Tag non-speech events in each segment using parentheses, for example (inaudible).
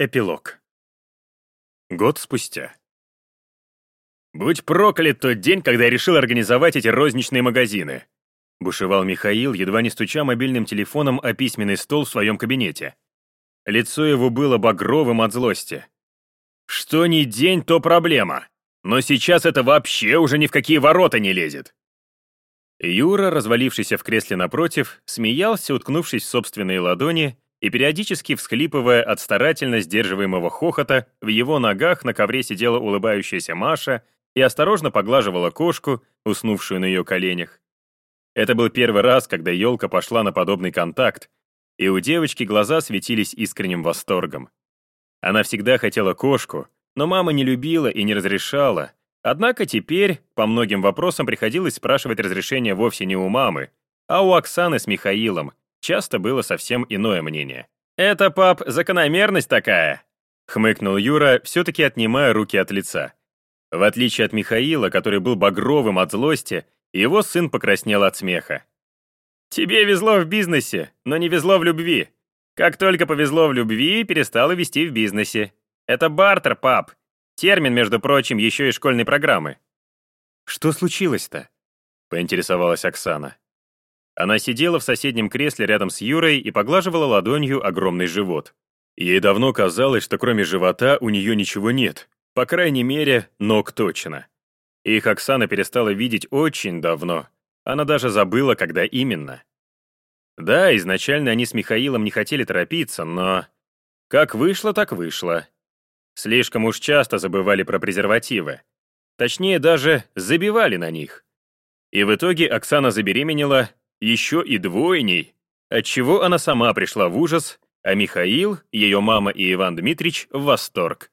Эпилог. Год спустя. «Будь проклят тот день, когда я решил организовать эти розничные магазины!» Бушевал Михаил, едва не стуча мобильным телефоном о письменный стол в своем кабинете. Лицо его было багровым от злости. «Что ни день, то проблема. Но сейчас это вообще уже ни в какие ворота не лезет!» Юра, развалившийся в кресле напротив, смеялся, уткнувшись в собственные ладони, и периодически всхлипывая от старательно сдерживаемого хохота, в его ногах на ковре сидела улыбающаяся Маша и осторожно поглаживала кошку, уснувшую на ее коленях. Это был первый раз, когда елка пошла на подобный контакт, и у девочки глаза светились искренним восторгом. Она всегда хотела кошку, но мама не любила и не разрешала, однако теперь по многим вопросам приходилось спрашивать разрешение вовсе не у мамы, а у Оксаны с Михаилом, часто было совсем иное мнение. «Это, пап, закономерность такая!» — хмыкнул Юра, все-таки отнимая руки от лица. В отличие от Михаила, который был багровым от злости, его сын покраснел от смеха. «Тебе везло в бизнесе, но не везло в любви. Как только повезло в любви, перестало вести в бизнесе. Это бартер, пап. Термин, между прочим, еще и школьной программы». «Что случилось-то?» — поинтересовалась Оксана. Она сидела в соседнем кресле рядом с Юрой и поглаживала ладонью огромный живот. Ей давно казалось, что кроме живота у нее ничего нет. По крайней мере, ног точно. Их Оксана перестала видеть очень давно. Она даже забыла, когда именно. Да, изначально они с Михаилом не хотели торопиться, но... Как вышло, так вышло. Слишком уж часто забывали про презервативы. Точнее, даже забивали на них. И в итоге Оксана забеременела еще и двойней, отчего она сама пришла в ужас, а Михаил, ее мама и Иван Дмитрич в восторг.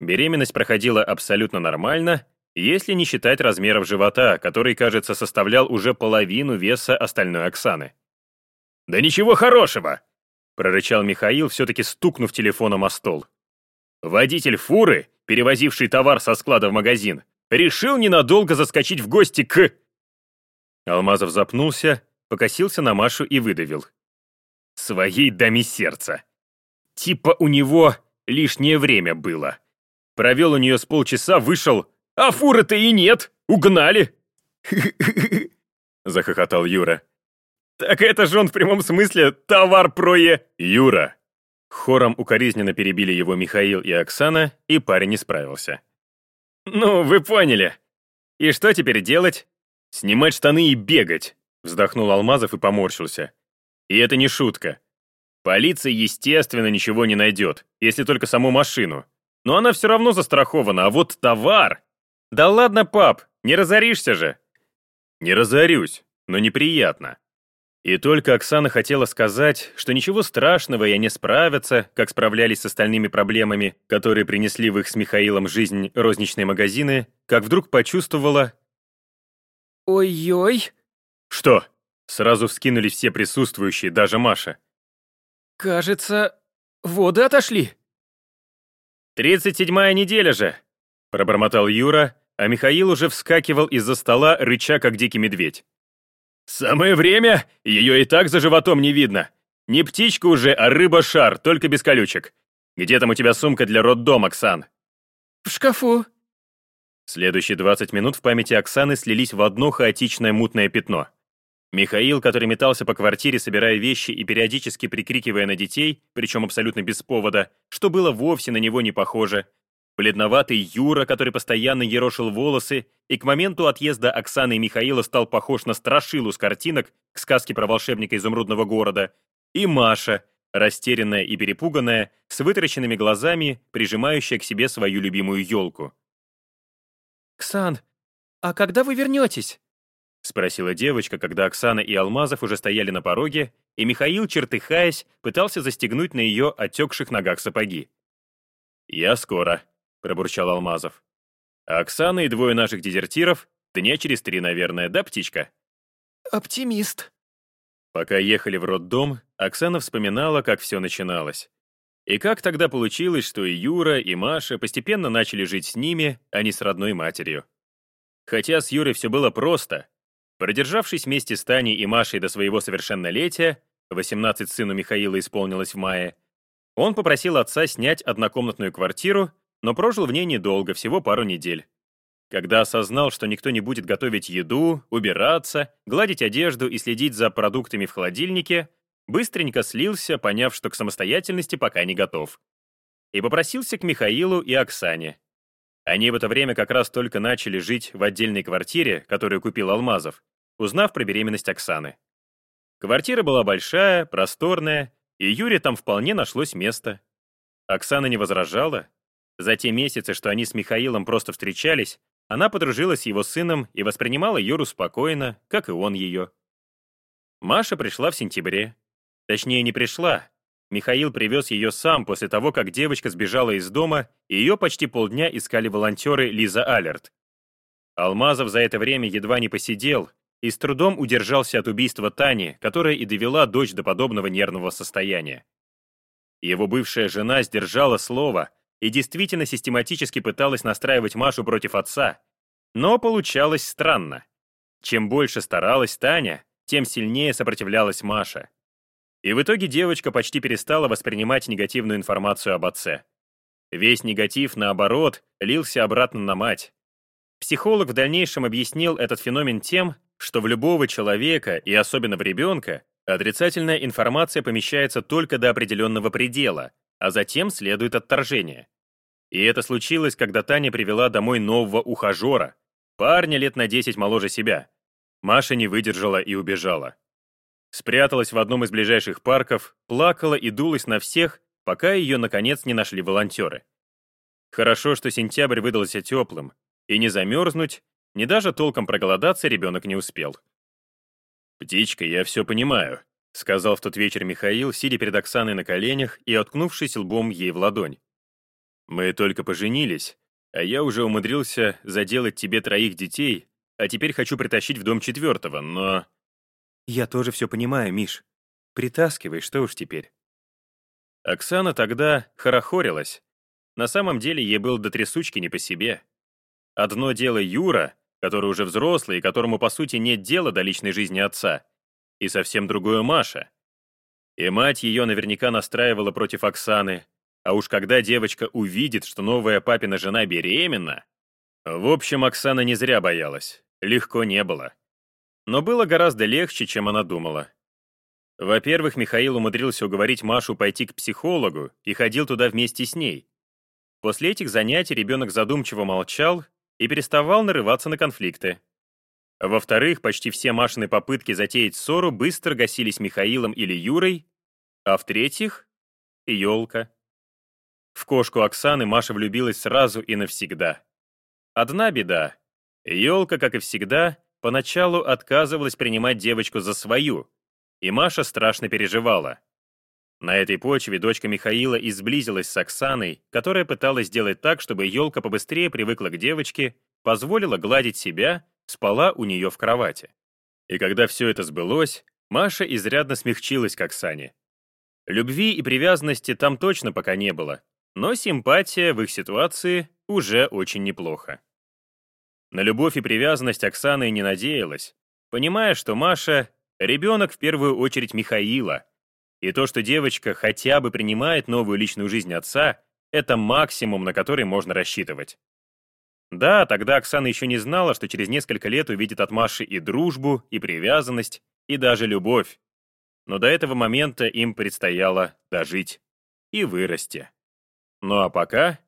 Беременность проходила абсолютно нормально, если не считать размеров живота, который, кажется, составлял уже половину веса остальной Оксаны. «Да ничего хорошего!» — прорычал Михаил, все-таки стукнув телефоном о стол. Водитель фуры, перевозивший товар со склада в магазин, решил ненадолго заскочить в гости к... Алмазов запнулся, покосился на Машу и выдавил. «Своей даме сердца. Типа у него лишнее время было. Провел у нее с полчаса, вышел, а фуры-то и нет, угнали!» (laughs) Захохотал Юра. «Так это же он в прямом смысле товар прое...» «Юра!» Хором укоризненно перебили его Михаил и Оксана, и парень не справился. «Ну, вы поняли. И что теперь делать?» «Снимать штаны и бегать!» Вздохнул Алмазов и поморщился. И это не шутка. Полиция, естественно, ничего не найдет, если только саму машину. Но она все равно застрахована, а вот товар... Да ладно, пап, не разоришься же. Не разорюсь, но неприятно. И только Оксана хотела сказать, что ничего страшного, и они справятся, как справлялись с остальными проблемами, которые принесли в их с Михаилом жизнь розничные магазины, как вдруг почувствовала, «Ой-ой!» «Что?» Сразу вскинулись все присутствующие, даже Маша. «Кажется, воды отошли». «Тридцать седьмая неделя же!» Пробормотал Юра, а Михаил уже вскакивал из-за стола, рыча, как дикий медведь. «Самое время! Ее и так за животом не видно. Не птичка уже, а рыба-шар, только без колючек. Где там у тебя сумка для роддома, Оксан?» «В шкафу», Следующие 20 минут в памяти Оксаны слились в одно хаотичное мутное пятно. Михаил, который метался по квартире, собирая вещи и периодически прикрикивая на детей, причем абсолютно без повода, что было вовсе на него не похоже. Бледноватый Юра, который постоянно ерошил волосы, и к моменту отъезда Оксаны и Михаила стал похож на страшилу с картинок к сказке про волшебника изумрудного города. И Маша, растерянная и перепуганная, с вытаращенными глазами, прижимающая к себе свою любимую елку. «Ксан, а когда вы вернетесь?» — спросила девочка, когда Оксана и Алмазов уже стояли на пороге, и Михаил, чертыхаясь, пытался застегнуть на ее отекших ногах сапоги. «Я скоро», — пробурчал Алмазов. «А Оксана и двое наших дезертиров дня через три, наверное, да, птичка?» «Оптимист». Пока ехали в роддом, Оксана вспоминала, как все начиналось. И как тогда получилось, что и Юра, и Маша постепенно начали жить с ними, а не с родной матерью? Хотя с Юрой все было просто. Продержавшись вместе с Таней и Машей до своего совершеннолетия, 18 сыну Михаила исполнилось в мае, Он попросил отца снять однокомнатную квартиру, но прожил в ней недолго, всего пару недель. Когда осознал, что никто не будет готовить еду, убираться, гладить одежду и следить за продуктами в холодильнике, быстренько слился, поняв, что к самостоятельности пока не готов. И попросился к Михаилу и Оксане. Они в это время как раз только начали жить в отдельной квартире, которую купил Алмазов, узнав про беременность Оксаны. Квартира была большая, просторная, и Юре там вполне нашлось место. Оксана не возражала. За те месяцы, что они с Михаилом просто встречались, она подружилась с его сыном и воспринимала Юру спокойно, как и он ее. Маша пришла в сентябре. Точнее, не пришла. Михаил привез ее сам после того, как девочка сбежала из дома, и ее почти полдня искали волонтеры Лиза Алерт. Алмазов за это время едва не посидел и с трудом удержался от убийства Тани, которая и довела дочь до подобного нервного состояния. Его бывшая жена сдержала слово и действительно систематически пыталась настраивать Машу против отца, но получалось странно. Чем больше старалась Таня, тем сильнее сопротивлялась Маша. И в итоге девочка почти перестала воспринимать негативную информацию об отце. Весь негатив, наоборот, лился обратно на мать. Психолог в дальнейшем объяснил этот феномен тем, что в любого человека, и особенно в ребенка, отрицательная информация помещается только до определенного предела, а затем следует отторжение. И это случилось, когда Таня привела домой нового ухажера, парня лет на 10 моложе себя. Маша не выдержала и убежала. Спряталась в одном из ближайших парков, плакала и дулась на всех, пока ее, наконец, не нашли волонтеры. Хорошо, что сентябрь выдался теплым, и не замерзнуть, ни даже толком проголодаться ребенок не успел. «Птичка, я все понимаю», — сказал в тот вечер Михаил, сидя перед Оксаной на коленях и откнувшись лбом ей в ладонь. «Мы только поженились, а я уже умудрился заделать тебе троих детей, а теперь хочу притащить в дом четвертого, но...» Я тоже все понимаю, Миш. Притаскивай, что уж теперь. Оксана тогда хорохорилась. На самом деле ей был до трясучки не по себе. Одно дело Юра, который уже взрослый и которому, по сути, нет дела до личной жизни отца, и совсем другое Маша. И мать ее наверняка настраивала против Оксаны, а уж когда девочка увидит, что новая папина жена беременна... В общем, Оксана не зря боялась, легко не было. Но было гораздо легче, чем она думала. Во-первых, Михаил умудрился уговорить Машу пойти к психологу и ходил туда вместе с ней. После этих занятий ребенок задумчиво молчал и переставал нарываться на конфликты. Во-вторых, почти все Машины попытки затеять ссору быстро гасились Михаилом или Юрой, а в-третьих — елка. В кошку Оксаны Маша влюбилась сразу и навсегда. Одна беда. Елка, как и всегда, поначалу отказывалась принимать девочку за свою, и Маша страшно переживала. На этой почве дочка Михаила и сблизилась с Оксаной, которая пыталась сделать так, чтобы елка побыстрее привыкла к девочке, позволила гладить себя, спала у нее в кровати. И когда все это сбылось, Маша изрядно смягчилась к Оксане. Любви и привязанности там точно пока не было, но симпатия в их ситуации уже очень неплохо. На любовь и привязанность Оксана и не надеялась, понимая, что Маша — ребенок в первую очередь Михаила, и то, что девочка хотя бы принимает новую личную жизнь отца, это максимум, на который можно рассчитывать. Да, тогда Оксана еще не знала, что через несколько лет увидит от Маши и дружбу, и привязанность, и даже любовь. Но до этого момента им предстояло дожить и вырасти. Ну а пока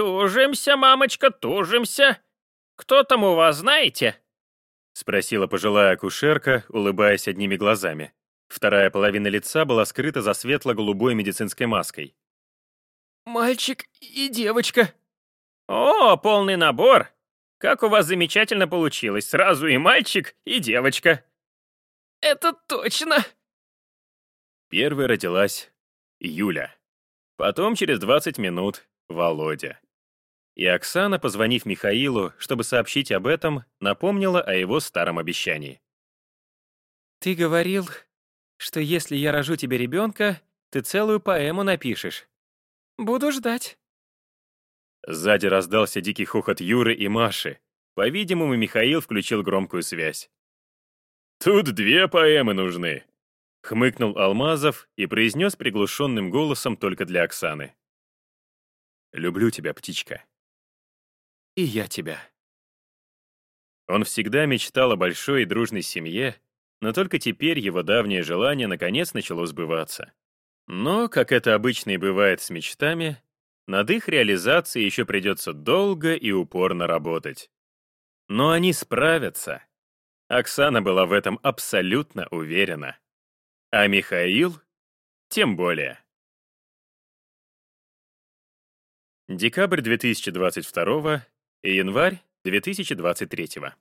«Тужимся, мамочка, тужимся. Кто там у вас, знаете?» — спросила пожилая акушерка, улыбаясь одними глазами. Вторая половина лица была скрыта за светло-голубой медицинской маской. «Мальчик и девочка». «О, полный набор! Как у вас замечательно получилось, сразу и мальчик, и девочка». «Это точно!» Первой родилась Юля. Потом, через 20 минут, Володя. И Оксана, позвонив Михаилу, чтобы сообщить об этом, напомнила о его старом обещании. «Ты говорил, что если я рожу тебе ребенка, ты целую поэму напишешь. Буду ждать». Сзади раздался дикий хохот Юры и Маши. По-видимому, Михаил включил громкую связь. «Тут две поэмы нужны. Хмыкнул Алмазов и произнес приглушенным голосом только для Оксаны. «Люблю тебя, птичка». «И я тебя». Он всегда мечтал о большой и дружной семье, но только теперь его давнее желание наконец начало сбываться. Но, как это обычно и бывает с мечтами, над их реализацией еще придется долго и упорно работать. Но они справятся. Оксана была в этом абсолютно уверена. А Михаил тем более. Декабрь 2022 и январь 2023